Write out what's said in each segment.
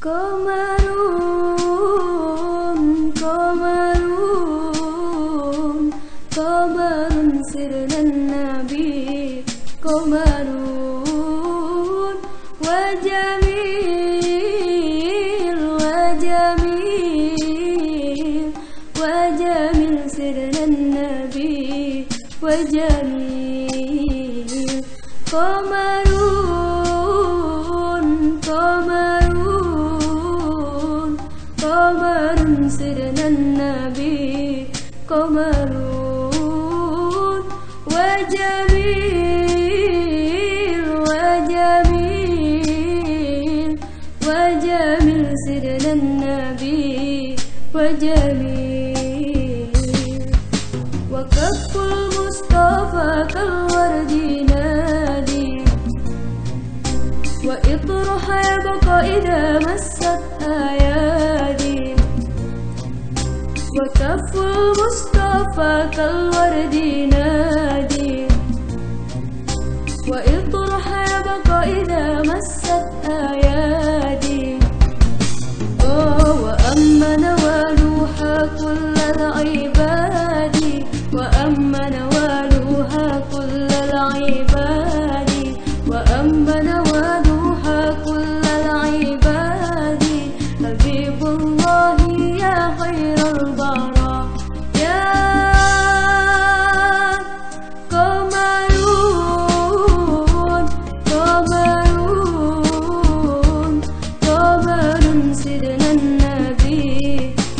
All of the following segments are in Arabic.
komarum komarum komarum sirran nabi komarum wajamil wajamil wajamil sirran nabi wajamil marun. وجميل وكف المصطفى كالورد نادي. وإطرح يبقى إذا مست أيادي. وكف المصطفى كالورد نادي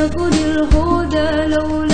يكن الهدى لولا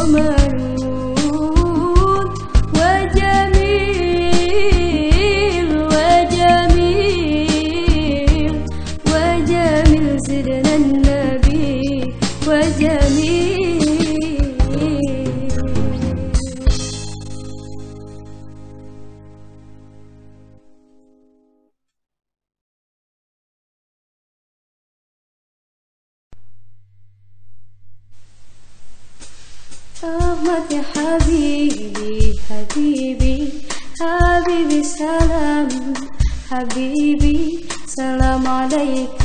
olmaz أحمد يا حبيبي حبيبي حبيبي سلام حبيبي سلام عليك.